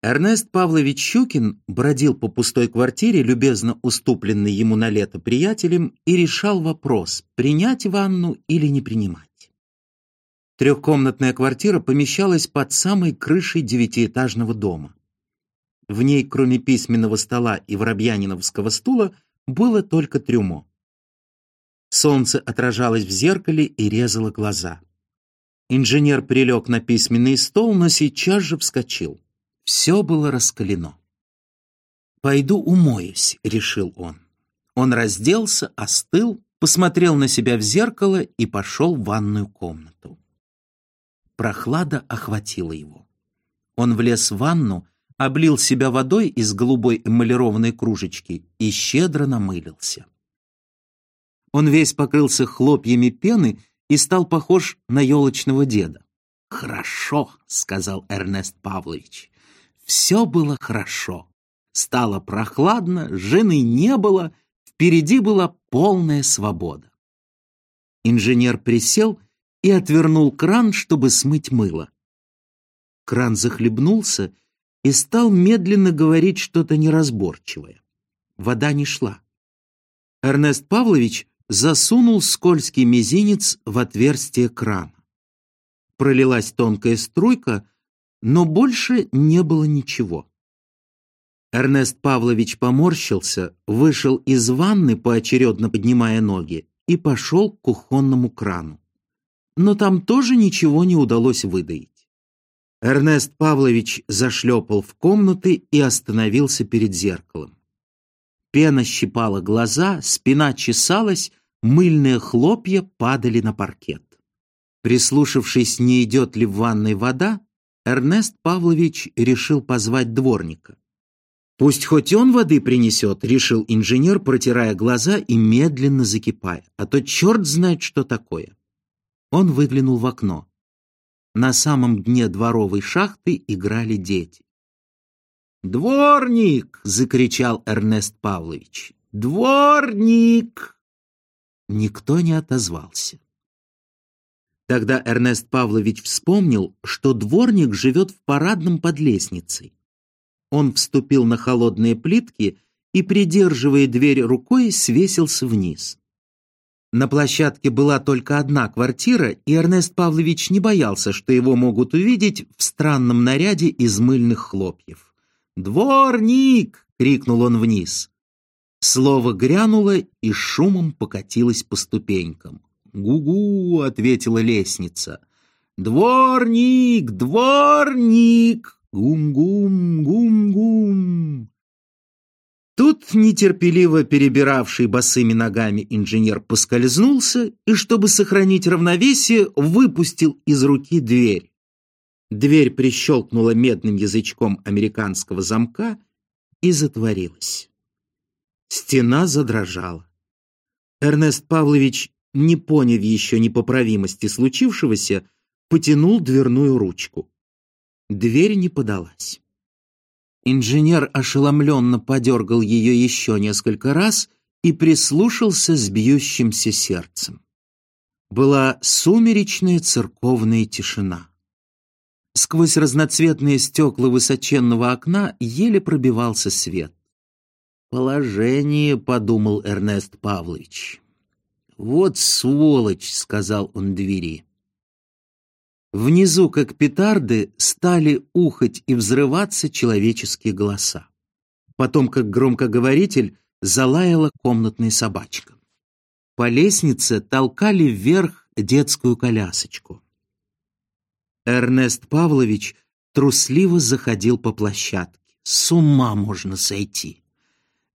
Эрнест Павлович Щукин бродил по пустой квартире, любезно уступленной ему на лето приятелем, и решал вопрос, принять ванну или не принимать. Трехкомнатная квартира помещалась под самой крышей девятиэтажного дома. В ней, кроме письменного стола и воробьяниновского стула, было только трюмо. Солнце отражалось в зеркале и резало глаза. Инженер прилег на письменный стол, но сейчас же вскочил. Все было раскалено. «Пойду умоюсь», — решил он. Он разделся, остыл, посмотрел на себя в зеркало и пошел в ванную комнату. Прохлада охватила его. Он влез в ванну, облил себя водой из голубой эмалированной кружечки и щедро намылился. Он весь покрылся хлопьями пены и стал похож на елочного деда. «Хорошо», — сказал Эрнест Павлович. Все было хорошо. Стало прохладно, жены не было, впереди была полная свобода. Инженер присел и отвернул кран, чтобы смыть мыло. Кран захлебнулся и стал медленно говорить что-то неразборчивое. Вода не шла. Эрнест Павлович засунул скользкий мизинец в отверстие крана. Пролилась тонкая струйка, но больше не было ничего. Эрнест Павлович поморщился, вышел из ванны, поочередно поднимая ноги, и пошел к кухонному крану. Но там тоже ничего не удалось выдаить. Эрнест Павлович зашлепал в комнаты и остановился перед зеркалом. Пена щипала глаза, спина чесалась, мыльные хлопья падали на паркет. Прислушавшись, не идет ли в ванной вода, Эрнест Павлович решил позвать дворника. «Пусть хоть он воды принесет», — решил инженер, протирая глаза и медленно закипая, «а то черт знает, что такое». Он выглянул в окно. На самом дне дворовой шахты играли дети. «Дворник!» — закричал Эрнест Павлович. «Дворник!» Никто не отозвался. Тогда Эрнест Павлович вспомнил, что дворник живет в парадном под лестницей. Он вступил на холодные плитки и, придерживая дверь рукой, свесился вниз. На площадке была только одна квартира, и Эрнест Павлович не боялся, что его могут увидеть в странном наряде из мыльных хлопьев. «Дворник!» — крикнул он вниз. Слово грянуло и шумом покатилось по ступенькам. «Гу-гу!» — ответила лестница. «Дворник! Дворник! Гум-гум! Гум-гум!» Тут нетерпеливо перебиравший босыми ногами инженер поскользнулся и, чтобы сохранить равновесие, выпустил из руки дверь. Дверь прищелкнула медным язычком американского замка и затворилась. Стена задрожала. Эрнест Павлович не поняв еще непоправимости случившегося, потянул дверную ручку. Дверь не подалась. Инженер ошеломленно подергал ее еще несколько раз и прислушался с бьющимся сердцем. Была сумеречная церковная тишина. Сквозь разноцветные стекла высоченного окна еле пробивался свет. «Положение», — подумал Эрнест Павлович. «Вот сволочь!» — сказал он двери. Внизу, как петарды, стали ухать и взрываться человеческие голоса. Потом, как громкоговоритель, залаяла комнатная собачка. По лестнице толкали вверх детскую колясочку. Эрнест Павлович трусливо заходил по площадке. С ума можно сойти.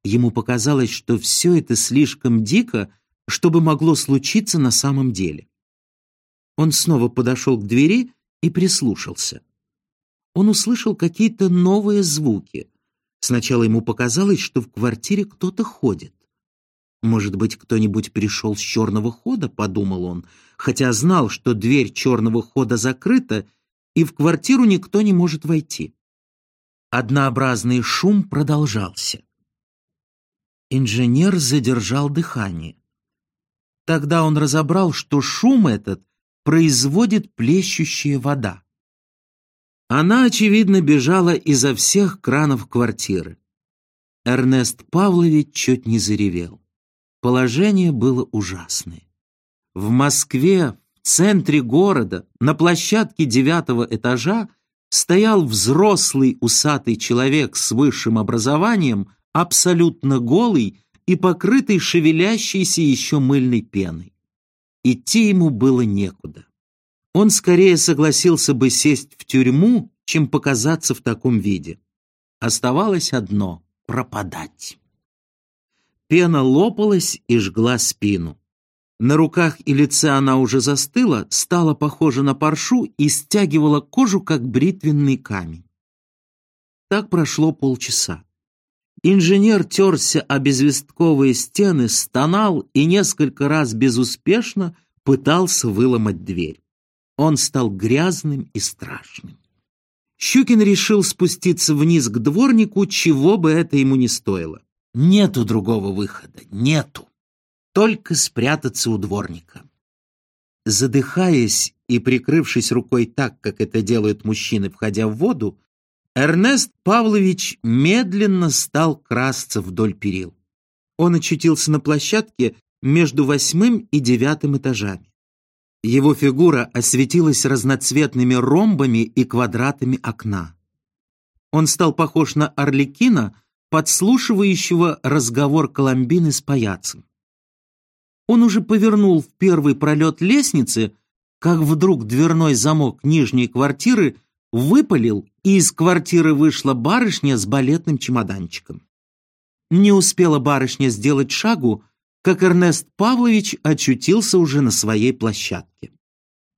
Ему показалось, что все это слишком дико, что бы могло случиться на самом деле. Он снова подошел к двери и прислушался. Он услышал какие-то новые звуки. Сначала ему показалось, что в квартире кто-то ходит. «Может быть, кто-нибудь пришел с черного хода?» — подумал он, хотя знал, что дверь черного хода закрыта, и в квартиру никто не может войти. Однообразный шум продолжался. Инженер задержал дыхание. Тогда он разобрал, что шум этот производит плещущая вода. Она, очевидно, бежала изо всех кранов квартиры. Эрнест Павлович чуть не заревел. Положение было ужасное. В Москве, в центре города, на площадке девятого этажа, стоял взрослый усатый человек с высшим образованием, абсолютно голый и покрытый шевелящейся еще мыльной пеной. Идти ему было некуда. Он скорее согласился бы сесть в тюрьму, чем показаться в таком виде. Оставалось одно — пропадать. Пена лопалась и жгла спину. На руках и лице она уже застыла, стала похожа на паршу и стягивала кожу, как бритвенный камень. Так прошло полчаса. Инженер терся о безвестковые стены, стонал и несколько раз безуспешно пытался выломать дверь. Он стал грязным и страшным. Щукин решил спуститься вниз к дворнику, чего бы это ему не стоило. Нету другого выхода, нету. Только спрятаться у дворника. Задыхаясь и прикрывшись рукой так, как это делают мужчины, входя в воду, Эрнест Павлович медленно стал красться вдоль перил. Он очутился на площадке между восьмым и девятым этажами. Его фигура осветилась разноцветными ромбами и квадратами окна. Он стал похож на Орликина, подслушивающего разговор Коломбины с паяцем. Он уже повернул в первый пролет лестницы, как вдруг дверной замок нижней квартиры выпалил, и из квартиры вышла барышня с балетным чемоданчиком. Не успела барышня сделать шагу, как Эрнест Павлович очутился уже на своей площадке.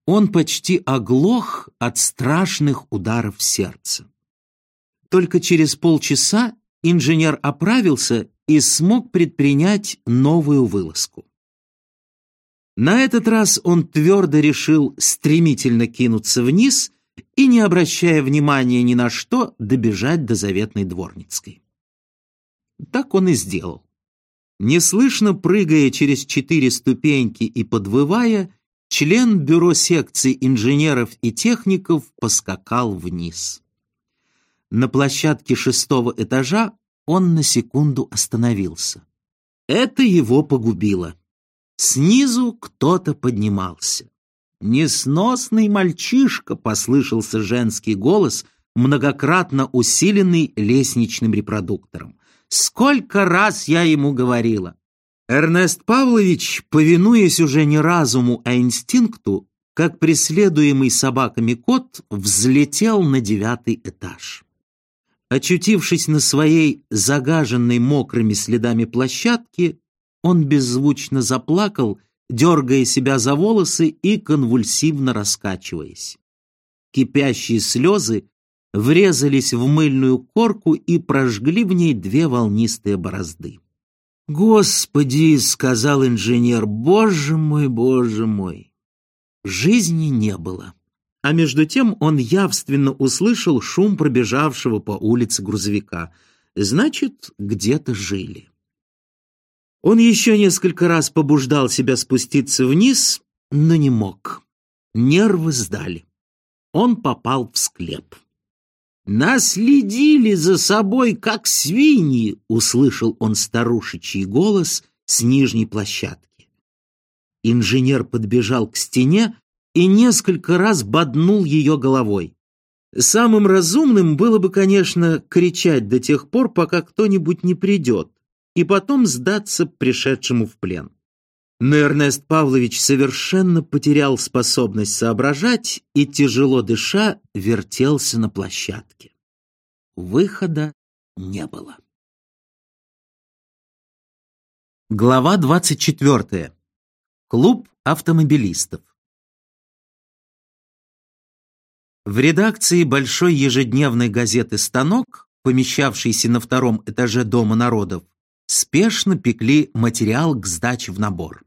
Он почти оглох от страшных ударов сердца. Только через полчаса инженер оправился и смог предпринять новую вылазку. На этот раз он твердо решил стремительно кинуться вниз и, не обращая внимания ни на что, добежать до заветной дворницкой. Так он и сделал. Неслышно прыгая через четыре ступеньки и подвывая, член бюро секции инженеров и техников поскакал вниз. На площадке шестого этажа он на секунду остановился. Это его погубило. Снизу кто-то поднимался. «Несносный мальчишка!» — послышался женский голос, многократно усиленный лестничным репродуктором. Сколько раз я ему говорила. Эрнест Павлович, повинуясь уже не разуму, а инстинкту, как преследуемый собаками кот, взлетел на девятый этаж. Очутившись на своей загаженной мокрыми следами площадке, он беззвучно заплакал, дергая себя за волосы и конвульсивно раскачиваясь. Кипящие слезы врезались в мыльную корку и прожгли в ней две волнистые борозды. «Господи!» — сказал инженер, «боже мой, боже мой!» Жизни не было. А между тем он явственно услышал шум пробежавшего по улице грузовика. Значит, где-то жили. Он еще несколько раз побуждал себя спуститься вниз, но не мог. Нервы сдали. Он попал в склеп. «Наследили за собой, как свиньи!» — услышал он старушечий голос с нижней площадки. Инженер подбежал к стене и несколько раз боднул ее головой. Самым разумным было бы, конечно, кричать до тех пор, пока кто-нибудь не придет, и потом сдаться пришедшему в плен. Но Эрнест Павлович совершенно потерял способность соображать и, тяжело дыша, вертелся на площадке. Выхода не было. Глава 24. Клуб автомобилистов. В редакции большой ежедневной газеты «Станок», помещавшейся на втором этаже Дома народов, спешно пекли материал к сдаче в набор.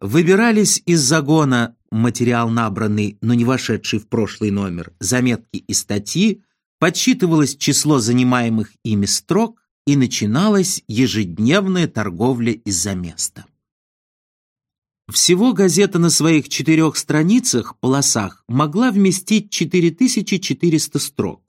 Выбирались из загона материал набранный, но не вошедший в прошлый номер, заметки и статьи, подсчитывалось число занимаемых ими строк и начиналась ежедневная торговля из-за места. Всего газета на своих четырех страницах, полосах, могла вместить 4400 строк.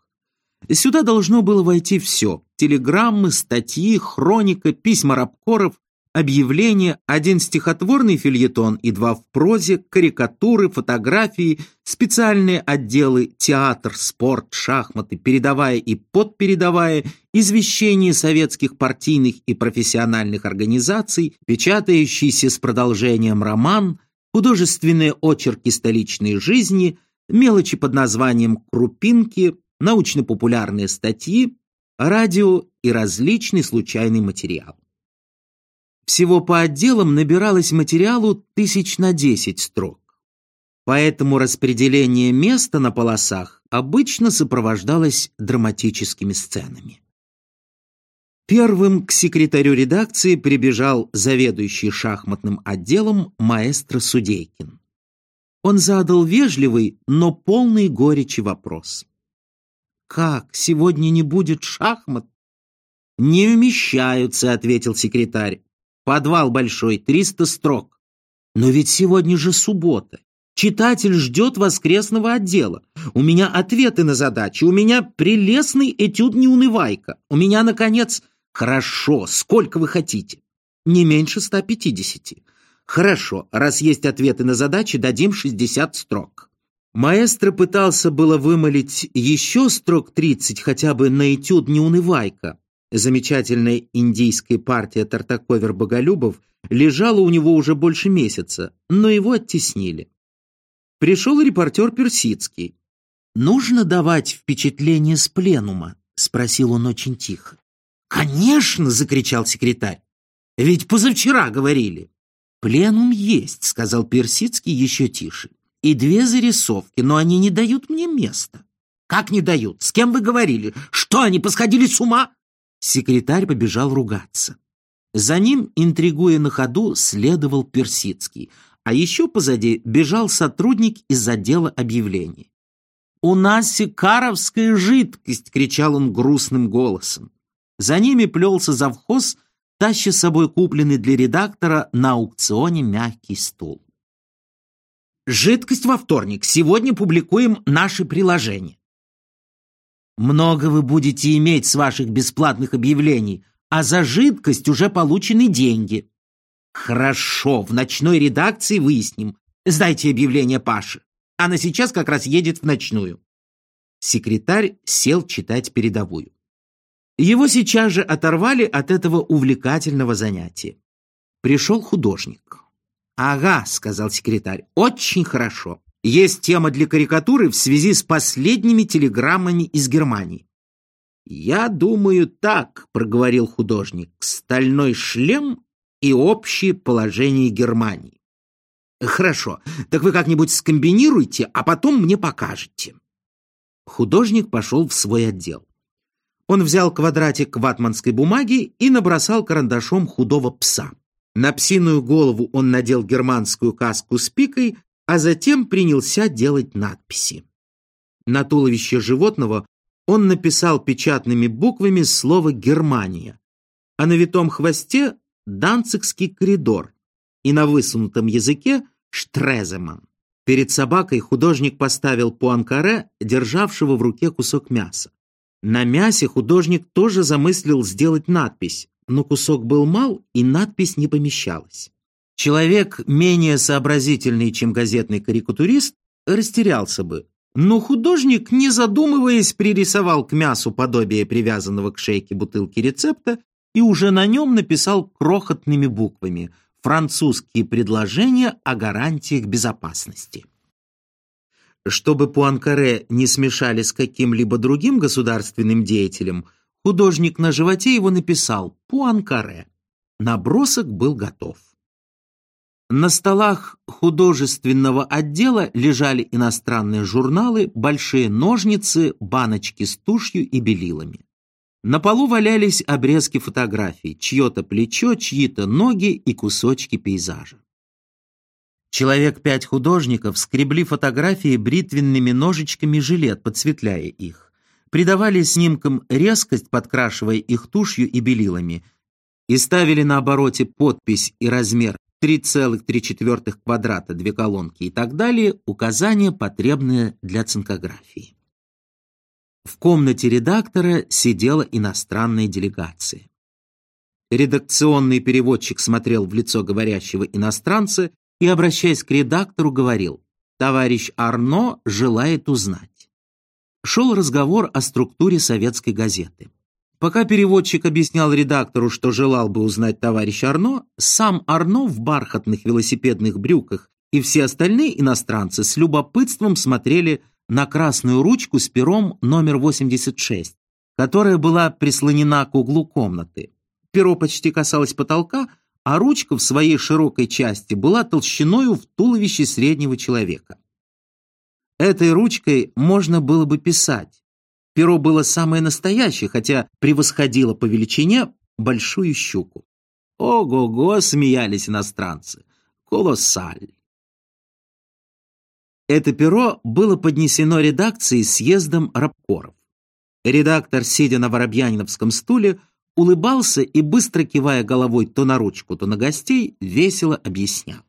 Сюда должно было войти все – телеграммы, статьи, хроника, письма рабкоров, объявления, один стихотворный фильетон и два в прозе, карикатуры, фотографии, специальные отделы, театр, спорт, шахматы, передовая и подпередовая, извещения советских партийных и профессиональных организаций, печатающийся с продолжением роман, художественные очерки столичной жизни, мелочи под названием «крупинки», научно-популярные статьи, радио и различный случайный материал. Всего по отделам набиралось материалу тысяч на десять строк. Поэтому распределение места на полосах обычно сопровождалось драматическими сценами. Первым к секретарю редакции прибежал заведующий шахматным отделом маэстро Судейкин. Он задал вежливый, но полный горечи вопрос. «Как, сегодня не будет шахмат?» «Не умещаются», — ответил секретарь. Подвал большой, 300 строк. Но ведь сегодня же суббота. Читатель ждет воскресного отдела. У меня ответы на задачи, у меня прелестный этюд «Неунывайка». У меня, наконец, хорошо, сколько вы хотите? Не меньше 150. Хорошо, раз есть ответы на задачи, дадим 60 строк. Маэстро пытался было вымолить еще строк 30 хотя бы на этюд «Неунывайка», Замечательная индийская партия Тартаковер-Боголюбов лежала у него уже больше месяца, но его оттеснили. Пришел репортер Персидский. «Нужно давать впечатление с пленума?» — спросил он очень тихо. «Конечно!» — закричал секретарь. «Ведь позавчера говорили». «Пленум есть», — сказал Персидский еще тише. «И две зарисовки, но они не дают мне места». «Как не дают? С кем вы говорили? Что, они посходили с ума?» Секретарь побежал ругаться. За ним, интригуя на ходу, следовал Персидский, а еще позади бежал сотрудник из отдела объявлений. «У нас сикаровская жидкость!» — кричал он грустным голосом. За ними плелся завхоз, таща с собой купленный для редактора на аукционе мягкий стул. «Жидкость во вторник. Сегодня публикуем наши приложения. Много вы будете иметь с ваших бесплатных объявлений, а за жидкость уже получены деньги. Хорошо, в ночной редакции выясним. Сдайте объявление Паше. Она сейчас как раз едет в ночную. Секретарь сел читать передовую. Его сейчас же оторвали от этого увлекательного занятия. Пришел художник. «Ага», — сказал секретарь, — «очень хорошо. Есть тема для карикатуры в связи с последними телеграммами из Германии. «Я думаю так», — проговорил художник, — «стальной шлем и общее положение Германии». «Хорошо, так вы как-нибудь скомбинируйте, а потом мне покажете». Художник пошел в свой отдел. Он взял квадратик ватманской бумаги и набросал карандашом худого пса. На псиную голову он надел германскую каску с пикой, а затем принялся делать надписи. На туловище животного он написал печатными буквами слово «Германия», а на витом хвосте «Данцигский коридор» и на высунутом языке «Штреземан». Перед собакой художник поставил пуанкаре, державшего в руке кусок мяса. На мясе художник тоже замыслил сделать надпись, но кусок был мал, и надпись не помещалась. Человек, менее сообразительный, чем газетный карикатурист, растерялся бы. Но художник, не задумываясь, пририсовал к мясу подобие привязанного к шейке бутылки рецепта и уже на нем написал крохотными буквами французские предложения о гарантиях безопасности. Чтобы Пуанкаре не смешали с каким-либо другим государственным деятелем, художник на животе его написал «Пуанкаре». Набросок был готов. На столах художественного отдела лежали иностранные журналы, большие ножницы, баночки с тушью и белилами. На полу валялись обрезки фотографий, чье-то плечо, чьи-то ноги и кусочки пейзажа. Человек пять художников скребли фотографии бритвенными ножичками жилет, подсветляя их. Придавали снимкам резкость, подкрашивая их тушью и белилами. И ставили на обороте подпись и размер 3,3 квадрата, две колонки и так далее, указания, потребные для цинкографии. В комнате редактора сидела иностранная делегация. Редакционный переводчик смотрел в лицо говорящего иностранца и, обращаясь к редактору, говорил «Товарищ Арно желает узнать». Шел разговор о структуре советской газеты. Пока переводчик объяснял редактору, что желал бы узнать товарищ Арно, сам Арно в бархатных велосипедных брюках и все остальные иностранцы с любопытством смотрели на красную ручку с пером номер 86, которая была прислонена к углу комнаты. Перо почти касалось потолка, а ручка в своей широкой части была толщиною в туловище среднего человека. Этой ручкой можно было бы писать. Перо было самое настоящее, хотя превосходило по величине большую щуку. Ого-го, смеялись иностранцы. Колоссаль. Это перо было поднесено редакции съездом рабкоров. Редактор, сидя на воробьяниновском стуле, улыбался и, быстро кивая головой то на ручку, то на гостей, весело объяснял.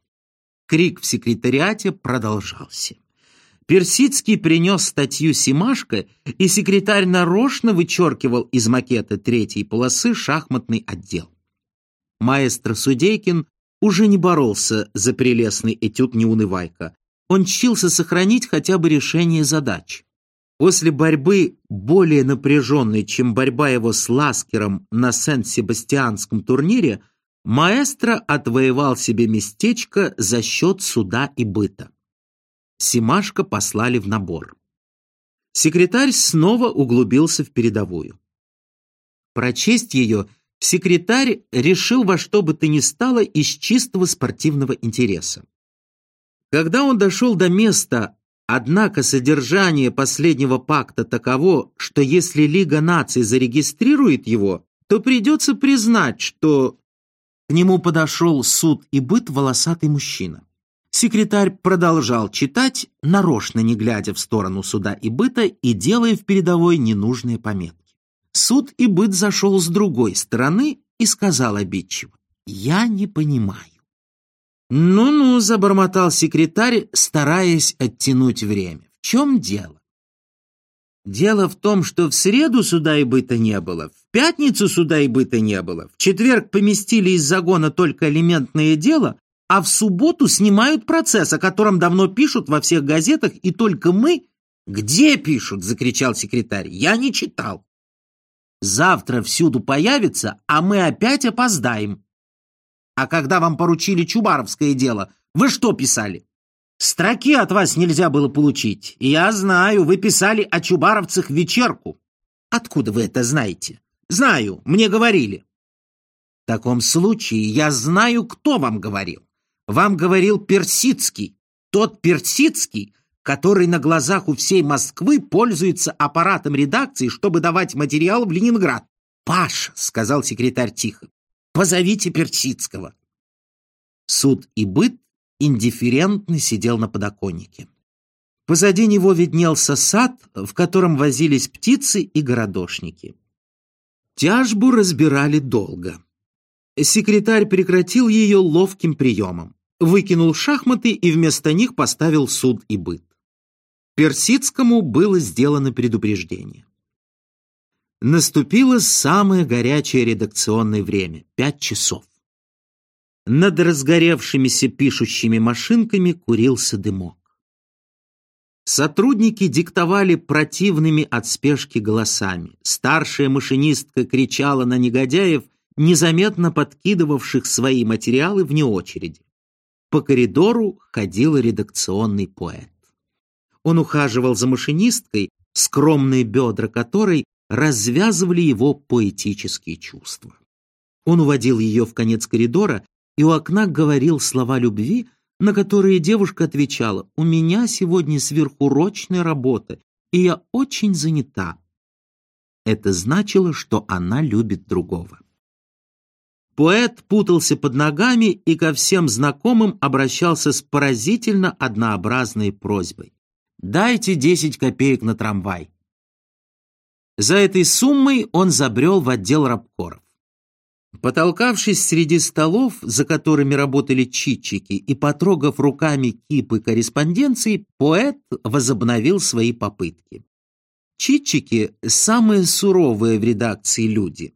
Крик в секретариате продолжался. Персидский принес статью Симашко, и секретарь нарочно вычеркивал из макета третьей полосы шахматный отдел. Маэстро Судейкин уже не боролся за прелестный этюд «Неунывайка», он чился сохранить хотя бы решение задач. После борьбы, более напряженной, чем борьба его с Ласкером на Сент-Себастьянском турнире, маэстро отвоевал себе местечко за счет суда и быта. Симашко послали в набор. Секретарь снова углубился в передовую. Прочесть ее секретарь решил во что бы то ни стало из чистого спортивного интереса. Когда он дошел до места, однако содержание последнего пакта таково, что если Лига наций зарегистрирует его, то придется признать, что к нему подошел суд и быт волосатый мужчина. Секретарь продолжал читать, нарочно не глядя в сторону суда и быта и делая в передовой ненужные пометки. Суд и быт зашел с другой стороны и сказал обидчиво, «Я не понимаю. «Ну-ну», — забормотал секретарь, стараясь оттянуть время. «В чем дело?» «Дело в том, что в среду суда и быта не было, в пятницу суда и быта не было, в четверг поместили из загона только элементное дело, а в субботу снимают процесс, о котором давно пишут во всех газетах, и только мы...» «Где пишут?» — закричал секретарь. «Я не читал». «Завтра всюду появится, а мы опять опоздаем», а когда вам поручили Чубаровское дело, вы что писали? Строки от вас нельзя было получить. Я знаю, вы писали о чубаровцах вечерку. Откуда вы это знаете? Знаю, мне говорили. В таком случае я знаю, кто вам говорил. Вам говорил Персидский. Тот Персидский, который на глазах у всей Москвы пользуется аппаратом редакции, чтобы давать материал в Ленинград. «Паша», — сказал секретарь тихо, Позовите Персидского. Суд и быт индифферентно сидел на подоконнике. Позади него виднелся сад, в котором возились птицы и городошники. Тяжбу разбирали долго. Секретарь прекратил ее ловким приемом. Выкинул шахматы и вместо них поставил суд и быт. Персидскому было сделано предупреждение. Наступило самое горячее редакционное время — пять часов. Над разгоревшимися пишущими машинками курился дымок. Сотрудники диктовали противными от спешки голосами. Старшая машинистка кричала на негодяев, незаметно подкидывавших свои материалы вне очереди. По коридору ходил редакционный поэт. Он ухаживал за машинисткой, скромные бедра которой развязывали его поэтические чувства. Он уводил ее в конец коридора и у окна говорил слова любви, на которые девушка отвечала «У меня сегодня сверхурочная работа, и я очень занята». Это значило, что она любит другого. Поэт путался под ногами и ко всем знакомым обращался с поразительно однообразной просьбой. «Дайте десять копеек на трамвай». За этой суммой он забрел в отдел рабкоров. Потолкавшись среди столов, за которыми работали читчики, и потрогав руками кипы корреспонденции, поэт возобновил свои попытки. Читчики – самые суровые в редакции люди.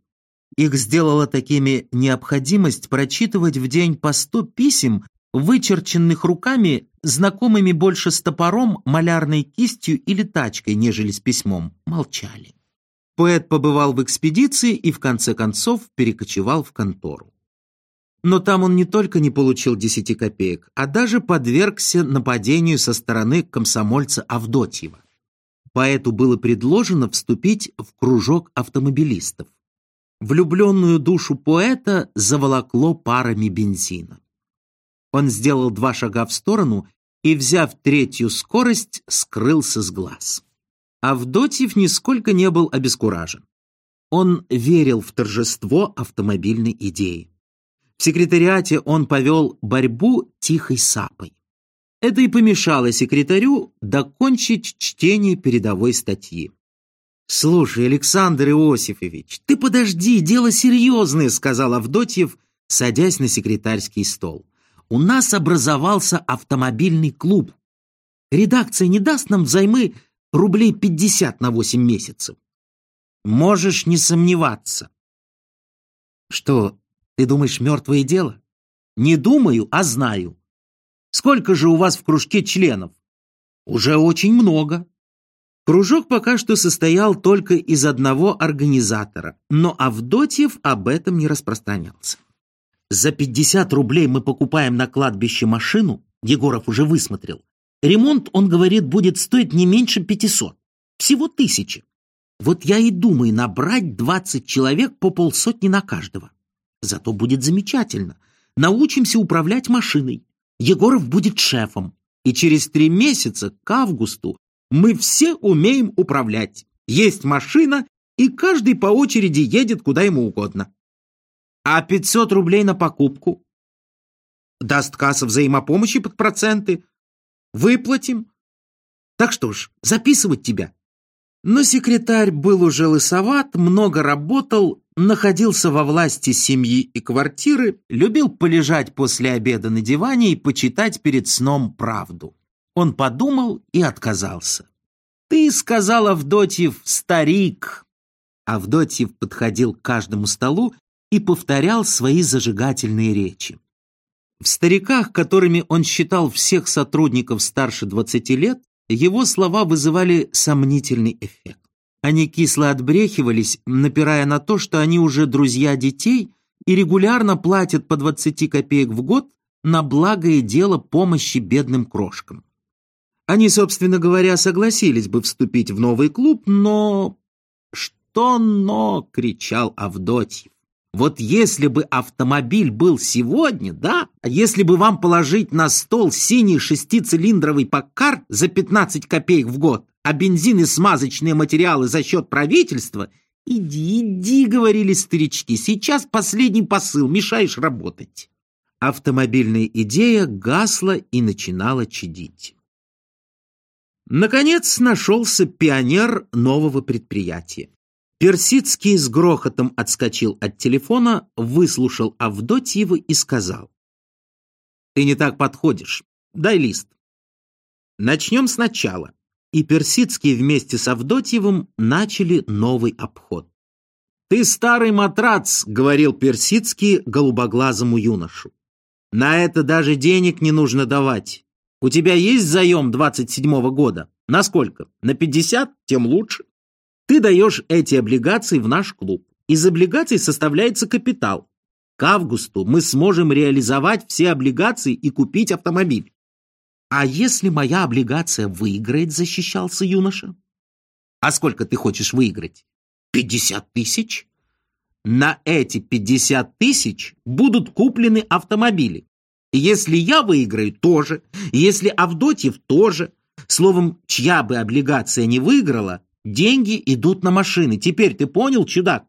Их сделала такими необходимость прочитывать в день по сто писем, вычерченных руками, знакомыми больше с топором, малярной кистью или тачкой, нежели с письмом, молчали. Поэт побывал в экспедиции и в конце концов перекочевал в контору. Но там он не только не получил десяти копеек, а даже подвергся нападению со стороны комсомольца Авдотьева. Поэту было предложено вступить в кружок автомобилистов. Влюбленную душу поэта заволокло парами бензина. Он сделал два шага в сторону и, взяв третью скорость, скрылся с глаз. Авдотьев нисколько не был обескуражен. Он верил в торжество автомобильной идеи. В секретариате он повел борьбу тихой сапой. Это и помешало секретарю докончить чтение передовой статьи. «Слушай, Александр Иосифович, ты подожди, дело серьезное», сказал Авдотьев, садясь на секретарский стол. «У нас образовался автомобильный клуб. Редакция не даст нам взаймы рублей пятьдесят на восемь месяцев. Можешь не сомневаться». «Что, ты думаешь, мертвое дело?» «Не думаю, а знаю. Сколько же у вас в кружке членов?» «Уже очень много. Кружок пока что состоял только из одного организатора, но Авдотьев об этом не распространялся. За 50 рублей мы покупаем на кладбище машину, Егоров уже высмотрел. Ремонт, он говорит, будет стоить не меньше 500, всего тысячи. Вот я и думаю набрать 20 человек по полсотни на каждого. Зато будет замечательно. Научимся управлять машиной. Егоров будет шефом. И через три месяца, к августу, мы все умеем управлять. Есть машина, и каждый по очереди едет куда ему угодно. А 500 рублей на покупку? Даст касса взаимопомощи под проценты. Выплатим. Так что ж, записывать тебя. Но секретарь был уже лысоват, много работал, находился во власти семьи и квартиры, любил полежать после обеда на диване и почитать перед сном правду. Он подумал и отказался. «Ты, — сказал Авдотьев, — старик!» Авдотьев подходил к каждому столу и повторял свои зажигательные речи. В стариках, которыми он считал всех сотрудников старше 20 лет, его слова вызывали сомнительный эффект. Они кисло отбрехивались, напирая на то, что они уже друзья детей и регулярно платят по 20 копеек в год на благое дело помощи бедным крошкам. Они, собственно говоря, согласились бы вступить в новый клуб, но... Что «но?» — кричал Авдотьев. Вот если бы автомобиль был сегодня, да, а если бы вам положить на стол синий шестицилиндровый Паккар за 15 копеек в год, а бензин и смазочные материалы за счет правительства, иди, иди, говорили старички, сейчас последний посыл, мешаешь работать. Автомобильная идея гасла и начинала чадить. Наконец нашелся пионер нового предприятия. Персидский с грохотом отскочил от телефона, выслушал Авдотьева и сказал. «Ты не так подходишь. Дай лист». Начнем сначала. И Персидский вместе с Авдотьевым начали новый обход. «Ты старый матрац», — говорил Персидский голубоглазому юношу. «На это даже денег не нужно давать. У тебя есть заем 27-го года? Насколько? На 50? Тем лучше. Ты даешь эти облигации в наш клуб. Из облигаций составляется капитал. К августу мы сможем реализовать все облигации и купить автомобиль. А если моя облигация выиграет, защищался юноша? А сколько ты хочешь выиграть? 50 тысяч? На эти 50 тысяч будут куплены автомобили. Если я выиграю, тоже. Если Авдотьев, тоже. Словом, чья бы облигация не выиграла, деньги идут на машины. Теперь ты понял, чудак?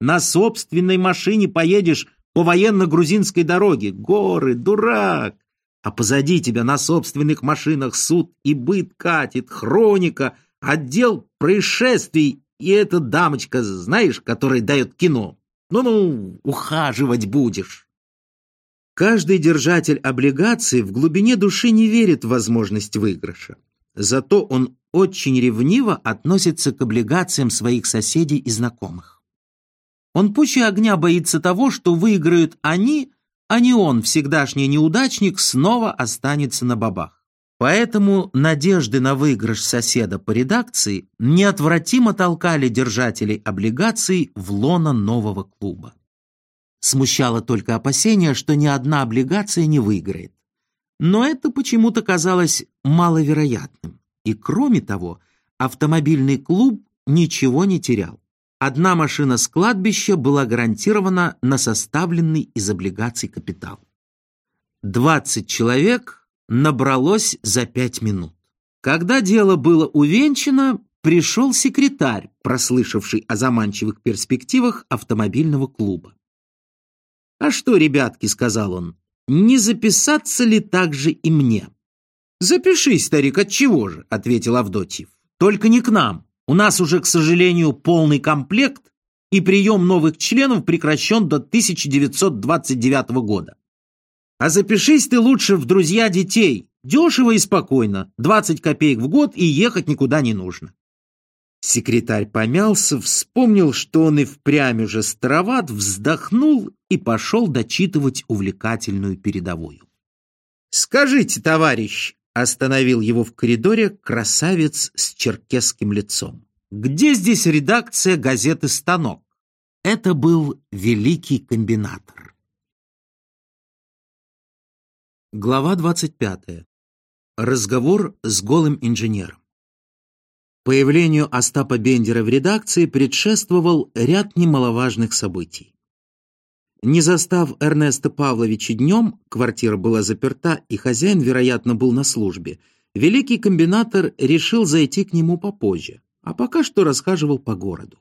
На собственной машине поедешь по военно-грузинской дороге. Горы, дурак. А позади тебя на собственных машинах суд и быт катит, хроника, отдел происшествий и эта дамочка, знаешь, которая дает кино. Ну-ну, ухаживать будешь. Каждый держатель облигаций в глубине души не верит в возможность выигрыша. Зато он очень ревниво относится к облигациям своих соседей и знакомых. Он пуще огня боится того, что выиграют они, а не он, всегдашний неудачник, снова останется на бабах. Поэтому надежды на выигрыш соседа по редакции неотвратимо толкали держателей облигаций в лоно нового клуба. Смущало только опасение, что ни одна облигация не выиграет. Но это почему-то казалось маловероятным. И кроме того, автомобильный клуб ничего не терял. Одна машина с кладбища была гарантирована на составленный из облигаций капитал. 20 человек набралось за пять минут. Когда дело было увенчано, пришел секретарь, прослышавший о заманчивых перспективах автомобильного клуба. «А что, ребятки», — сказал он, — «не записаться ли также и мне?» «Запишись, старик, от чего же?» — ответил Авдотьев. «Только не к нам. У нас уже, к сожалению, полный комплект, и прием новых членов прекращен до 1929 года. А запишись ты лучше в друзья детей. Дешево и спокойно, 20 копеек в год, и ехать никуда не нужно. Секретарь помялся, вспомнил, что он и впрямь уже староват, вздохнул и пошел дочитывать увлекательную передовую. «Скажите, товарищ», — остановил его в коридоре красавец с черкесским лицом, «где здесь редакция газеты «Станок»?» Это был великий комбинатор. Глава 25. Разговор с голым инженером. Появлению Остапа Бендера в редакции предшествовал ряд немаловажных событий. Не застав Эрнеста Павловича днем, квартира была заперта, и хозяин, вероятно, был на службе, великий комбинатор решил зайти к нему попозже, а пока что расхаживал по городу.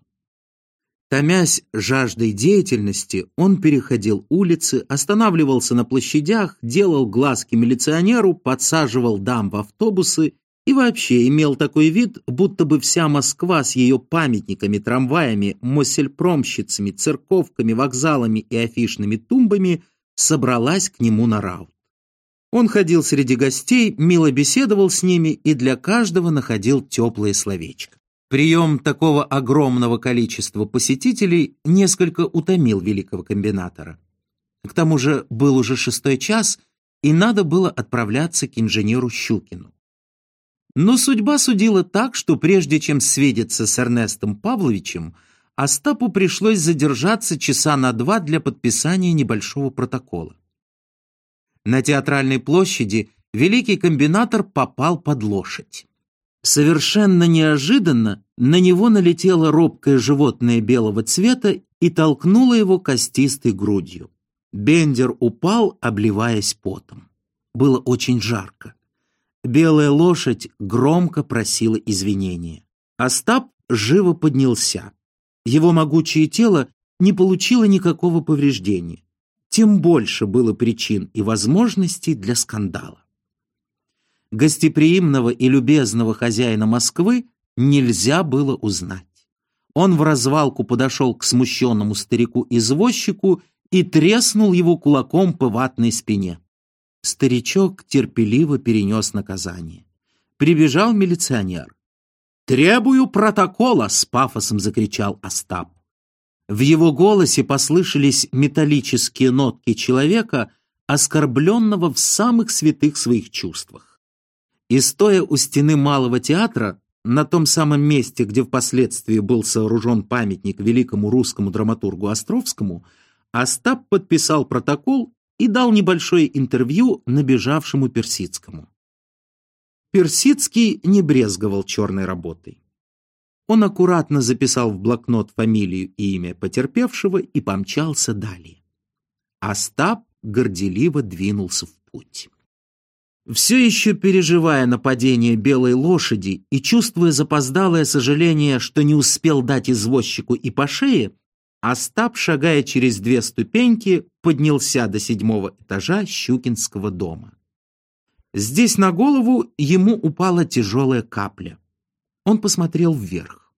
Томясь жаждой деятельности, он переходил улицы, останавливался на площадях, делал глазки милиционеру, подсаживал дам в автобусы и вообще имел такой вид, будто бы вся Москва с ее памятниками, трамваями, моссельпромщицами, церковками, вокзалами и афишными тумбами собралась к нему на раут. Он ходил среди гостей, мило беседовал с ними и для каждого находил теплое словечко. Прием такого огромного количества посетителей несколько утомил великого комбинатора. К тому же был уже шестой час, и надо было отправляться к инженеру Щукину. Но судьба судила так, что прежде чем свидеться с Эрнестом Павловичем, Остапу пришлось задержаться часа на два для подписания небольшого протокола. На театральной площади великий комбинатор попал под лошадь. Совершенно неожиданно на него налетело робкое животное белого цвета и толкнуло его костистой грудью. Бендер упал, обливаясь потом. Было очень жарко. Белая лошадь громко просила извинения. Остап живо поднялся. Его могучее тело не получило никакого повреждения. Тем больше было причин и возможностей для скандала. Гостеприимного и любезного хозяина Москвы нельзя было узнать. Он в развалку подошел к смущенному старику-извозчику и треснул его кулаком по ватной спине. Старичок терпеливо перенес наказание. Прибежал милиционер. «Требую протокола!» — с пафосом закричал Остап. В его голосе послышались металлические нотки человека, оскорбленного в самых святых своих чувствах. И стоя у стены Малого театра, на том самом месте, где впоследствии был сооружен памятник великому русскому драматургу Островскому, Остап подписал протокол и дал небольшое интервью набежавшему Персидскому. Персидский не брезговал черной работой. Он аккуратно записал в блокнот фамилию и имя потерпевшего и помчался далее. Остап горделиво двинулся в путь. Все еще переживая нападение белой лошади и чувствуя запоздалое сожаление, что не успел дать извозчику и по шее, Остап, шагая через две ступеньки, поднялся до седьмого этажа Щукинского дома. Здесь на голову ему упала тяжелая капля. Он посмотрел вверх.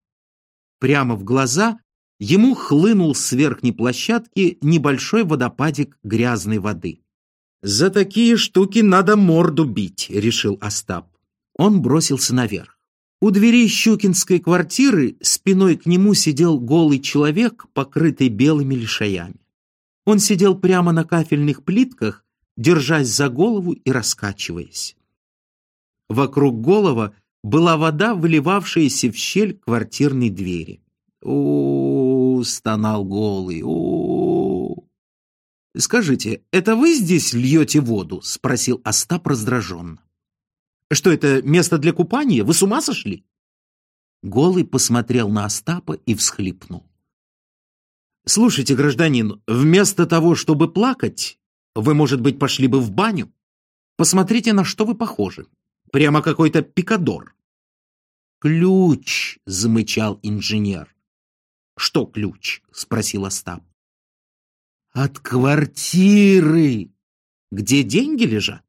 Прямо в глаза ему хлынул с верхней площадки небольшой водопадик грязной воды. «За такие штуки надо морду бить», — решил Остап. Он бросился наверх. У дверей Щукинской квартиры спиной к нему сидел голый человек, покрытый белыми лишаями. Он сидел прямо на кафельных плитках, держась за голову и раскачиваясь. Вокруг голова была вода, выливавшаяся в щель квартирной двери. -у стонал голый. у, «Скажите, это вы здесь льете воду?» — спросил Остап раздраженно. Что это, место для купания? Вы с ума сошли?» Голый посмотрел на Остапа и всхлипнул. «Слушайте, гражданин, вместо того, чтобы плакать, вы, может быть, пошли бы в баню? Посмотрите, на что вы похожи. Прямо какой-то пикадор». «Ключ!» — замычал инженер. «Что ключ?» — спросил Остап. «От квартиры!» «Где деньги лежат?»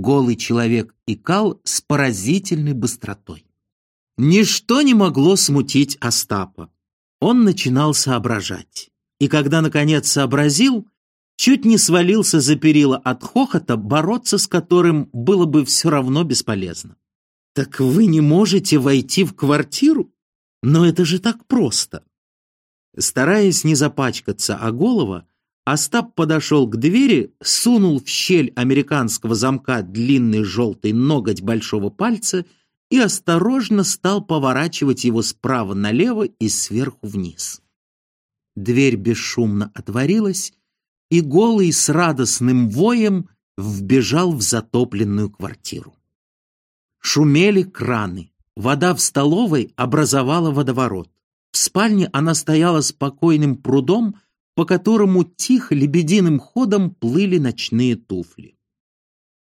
Голый человек икал с поразительной быстротой. Ничто не могло смутить Остапа. Он начинал соображать. И когда, наконец, сообразил, чуть не свалился за перила от хохота, бороться с которым было бы все равно бесполезно. «Так вы не можете войти в квартиру? Но это же так просто!» Стараясь не запачкаться о голова, Остап подошел к двери, сунул в щель американского замка длинный желтый ноготь большого пальца и осторожно стал поворачивать его справа налево и сверху вниз. Дверь бесшумно отворилась, и голый с радостным воем вбежал в затопленную квартиру. Шумели краны. Вода в столовой образовала водоворот. В спальне она стояла спокойным прудом, по которому тихо лебединым ходом плыли ночные туфли.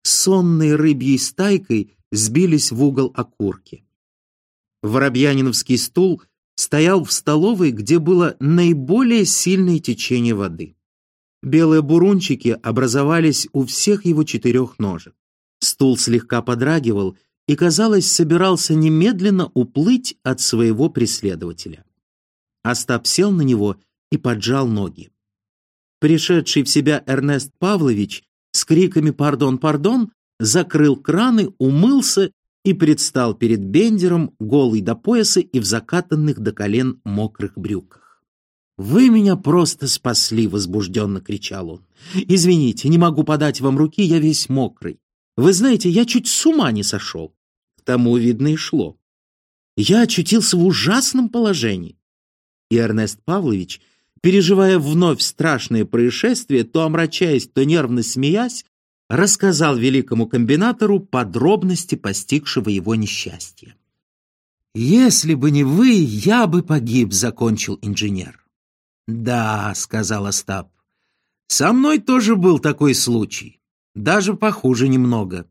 Сонной рыбьей стайкой сбились в угол окурки. Воробьяниновский стул стоял в столовой, где было наиболее сильное течение воды. Белые бурунчики образовались у всех его четырех ножек. Стул слегка подрагивал и, казалось, собирался немедленно уплыть от своего преследователя. Остап сел на него и поджал ноги. Пришедший в себя Эрнест Павлович с криками «Пардон, пардон!» закрыл краны, умылся и предстал перед Бендером, голый до пояса и в закатанных до колен мокрых брюках. «Вы меня просто спасли!» — возбужденно кричал он. «Извините, не могу подать вам руки, я весь мокрый. Вы знаете, я чуть с ума не сошел». К тому, видно, и шло. Я очутился в ужасном положении. И Эрнест Павлович — переживая вновь страшное происшествие, то омрачаясь, то нервно смеясь, рассказал великому комбинатору подробности постигшего его несчастья. «Если бы не вы, я бы погиб», — закончил инженер. «Да», — сказал Остап, — «со мной тоже был такой случай, даже похуже немного».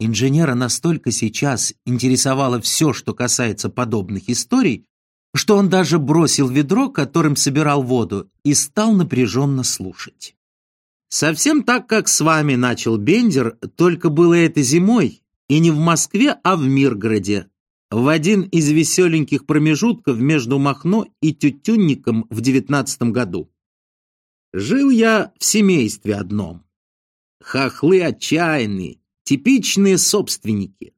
Инженера настолько сейчас интересовало все, что касается подобных историй, что он даже бросил ведро, которым собирал воду, и стал напряженно слушать. «Совсем так, как с вами начал Бендер, только было это зимой, и не в Москве, а в Миргороде, в один из веселеньких промежутков между Махно и Тютюнником в девятнадцатом году. Жил я в семействе одном. Хохлы отчаянные, типичные собственники.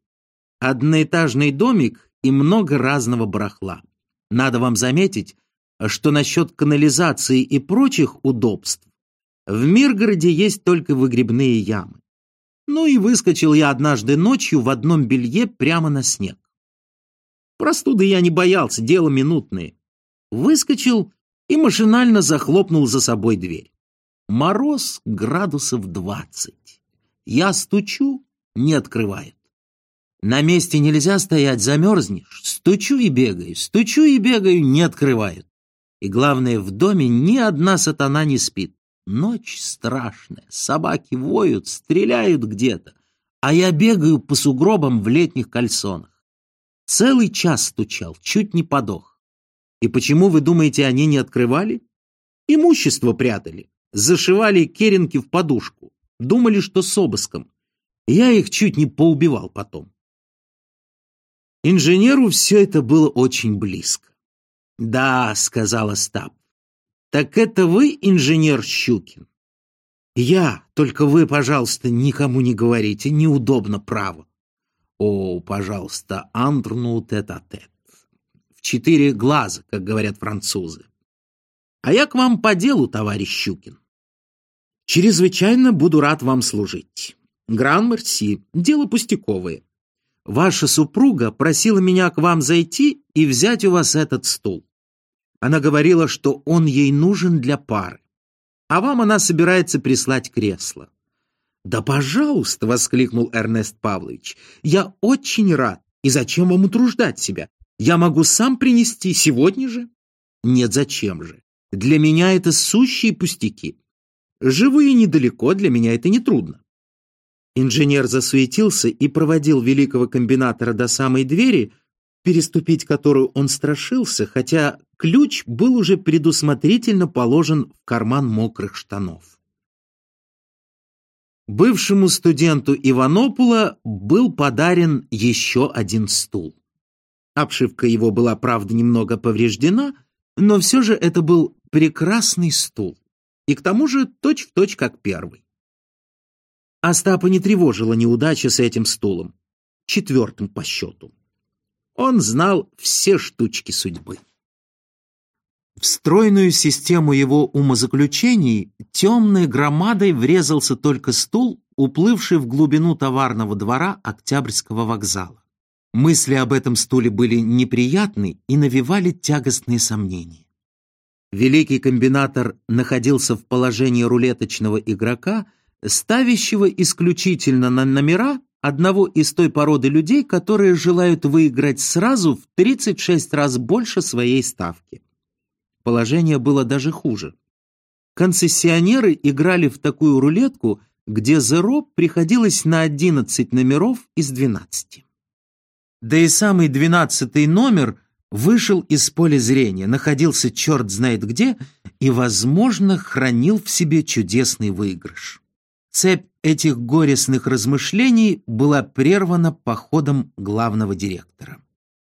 Одноэтажный домик и много разного барахла. Надо вам заметить, что насчет канализации и прочих удобств в Миргороде есть только выгребные ямы. Ну и выскочил я однажды ночью в одном белье прямо на снег. Простуды я не боялся, дело минутное. Выскочил и машинально захлопнул за собой дверь. Мороз градусов двадцать. Я стучу, не открывает. На месте нельзя стоять, замерзнешь. Стучу и бегаю, стучу и бегаю, не открывают. И главное, в доме ни одна сатана не спит. Ночь страшная, собаки воют, стреляют где-то, а я бегаю по сугробам в летних кальсонах. Целый час стучал, чуть не подох. И почему, вы думаете, они не открывали? Имущество прятали, зашивали керенки в подушку, думали, что с обыском. Я их чуть не поубивал потом. Инженеру все это было очень близко. «Да», — сказала Стаб. «Так это вы инженер Щукин?» «Я, только вы, пожалуйста, никому не говорите, неудобно, право». «О, пожалуйста, антрну тет-а-тет. В четыре глаза, как говорят французы. А я к вам по делу, товарищ Щукин. Чрезвычайно буду рад вам служить. Гран-мерси, дело пустяковое. Ваша супруга просила меня к вам зайти и взять у вас этот стул. Она говорила, что он ей нужен для пары. А вам она собирается прислать кресло. «Да, пожалуйста!» — воскликнул Эрнест Павлович. «Я очень рад. И зачем вам утруждать себя? Я могу сам принести сегодня же?» «Нет, зачем же? Для меня это сущие пустяки. Живые недалеко, для меня это нетрудно. Инженер засуетился и проводил великого комбинатора до самой двери, переступить которую он страшился, хотя ключ был уже предусмотрительно положен в карман мокрых штанов. Бывшему студенту Иванопула был подарен еще один стул. Обшивка его была, правда, немного повреждена, но все же это был прекрасный стул, и к тому же точь-в-точь точь как первый. Остапа не тревожила неудача с этим стулом, четвертым по счету. Он знал все штучки судьбы. В стройную систему его умозаключений темной громадой врезался только стул, уплывший в глубину товарного двора Октябрьского вокзала. Мысли об этом стуле были неприятны и навевали тягостные сомнения. Великий комбинатор находился в положении рулеточного игрока – ставящего исключительно на номера одного из той породы людей, которые желают выиграть сразу в 36 раз больше своей ставки. Положение было даже хуже. Концессионеры играли в такую рулетку, где зеро приходилось на 11 номеров из 12. Да и самый двенадцатый номер вышел из поля зрения, находился черт знает где и, возможно, хранил в себе чудесный выигрыш. Цепь этих горестных размышлений была прервана походом главного директора.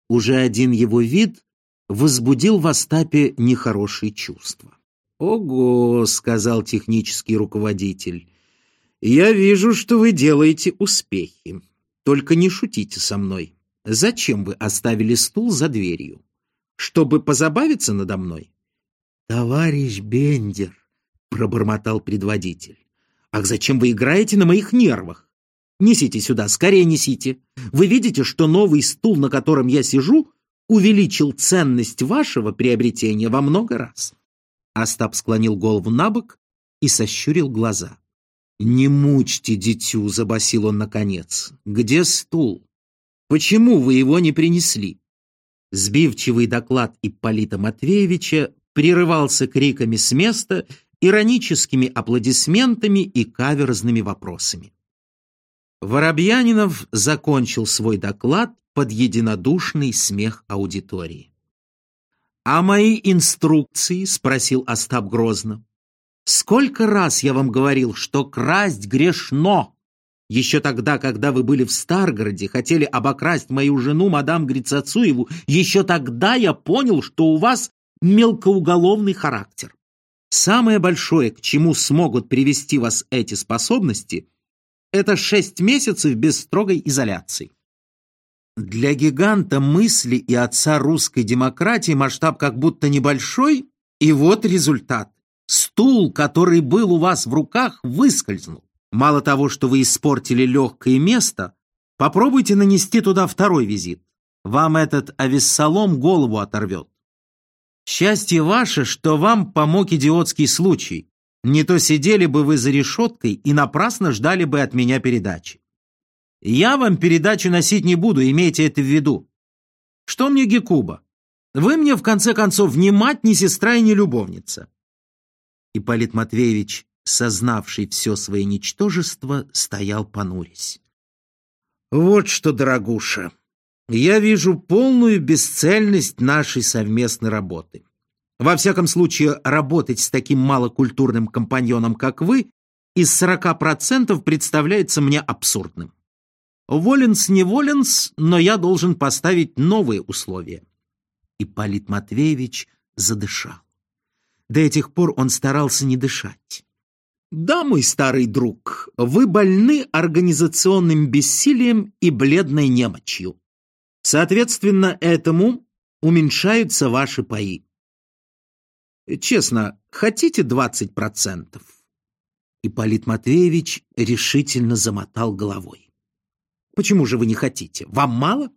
Уже один его вид возбудил в Остапе нехорошие чувства. «Ого!» — сказал технический руководитель. «Я вижу, что вы делаете успехи. Только не шутите со мной. Зачем вы оставили стул за дверью? Чтобы позабавиться надо мной?» «Товарищ Бендер», — пробормотал предводитель. Ах, зачем вы играете на моих нервах? Несите сюда, скорее несите. Вы видите, что новый стул, на котором я сижу, увеличил ценность вашего приобретения во много раз. Остап склонил голову на бок и сощурил глаза. «Не мучьте дитю», — забасил он наконец. «Где стул? Почему вы его не принесли?» Сбивчивый доклад Ипполита Матвеевича прерывался криками с места ироническими аплодисментами и каверзными вопросами. Воробьянинов закончил свой доклад под единодушный смех аудитории. «А мои инструкции?» — спросил Остап грозно. «Сколько раз я вам говорил, что красть грешно? Еще тогда, когда вы были в Старгороде, хотели обокрасть мою жену, мадам Грицацуеву, еще тогда я понял, что у вас мелкоуголовный характер. Самое большое, к чему смогут привести вас эти способности, это шесть месяцев без строгой изоляции. Для гиганта мысли и отца русской демократии масштаб как будто небольшой, и вот результат. Стул, который был у вас в руках, выскользнул. Мало того, что вы испортили легкое место, попробуйте нанести туда второй визит. Вам этот авессалом голову оторвет. Счастье ваше, что вам помог идиотский случай. Не то сидели бы вы за решеткой и напрасно ждали бы от меня передачи. Я вам передачу носить не буду, имейте это в виду. Что мне Гекуба? Вы мне, в конце концов, не мать, не сестра и не любовница. Ипполит Матвеевич, сознавший все свое ничтожество, стоял понурясь. Вот что, дорогуша, я вижу полную бесцельность нашей совместной работы. Во всяком случае, работать с таким малокультурным компаньоном, как вы, из 40% представляется мне абсурдным. Воленс не воленс, но я должен поставить новые условия. Ипполит Матвеевич задышал. До этих пор он старался не дышать. «Да, мой старый друг, вы больны организационным бессилием и бледной немочью. Соответственно, этому уменьшаются ваши паи. Честно, хотите 20%? Ипполит Матвеевич решительно замотал головой. Почему же вы не хотите? Вам мало?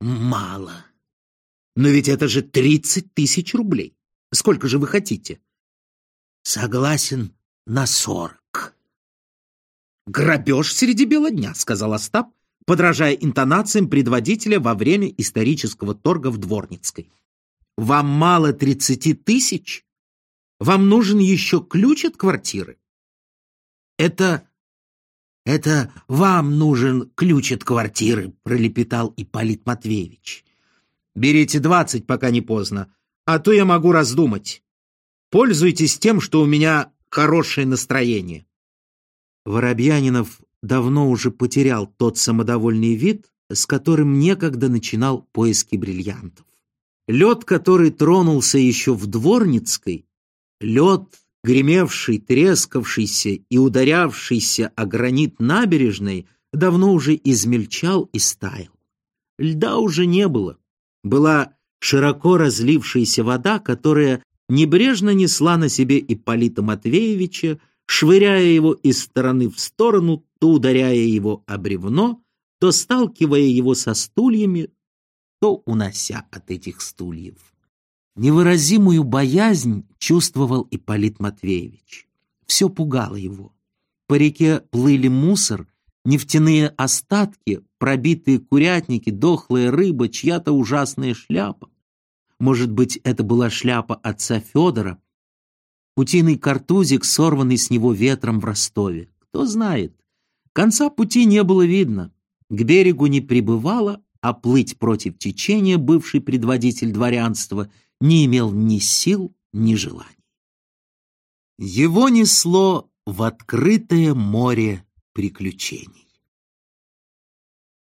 Мало. Но ведь это же 30 тысяч рублей. Сколько же вы хотите? Согласен на 40. Грабеж среди бела дня, сказал Остап, подражая интонациям предводителя во время исторического торга в Дворницкой. Вам мало 30 тысяч? Вам нужен еще ключ от квартиры? Это... это вам нужен ключ от квартиры, пролепетал Ипполит Матвеевич. Берите двадцать, пока не поздно, а то я могу раздумать. Пользуйтесь тем, что у меня хорошее настроение. Воробьянинов давно уже потерял тот самодовольный вид, с которым некогда начинал поиски бриллиантов. Лед, который тронулся еще в Дворницкой, лед, гремевший, трескавшийся и ударявшийся о гранит набережной, давно уже измельчал и стаял. Льда уже не было. Была широко разлившаяся вода, которая небрежно несла на себе Ипполита Матвеевича, швыряя его из стороны в сторону, то ударяя его о бревно, то сталкивая его со стульями, то унося от этих стульев. Невыразимую боязнь чувствовал Ипполит Матвеевич. Все пугало его. По реке плыли мусор, нефтяные остатки, пробитые курятники, дохлая рыба, чья-то ужасная шляпа. Может быть, это была шляпа отца Федора, путиный картузик, сорванный с него ветром в Ростове. Кто знает. Конца пути не было видно. К берегу не прибывало, а плыть против течения бывший предводитель дворянства не имел ни сил, ни желаний. Его несло в открытое море приключений.